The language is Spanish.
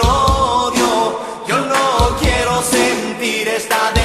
odio. Yo no quiero sentir esta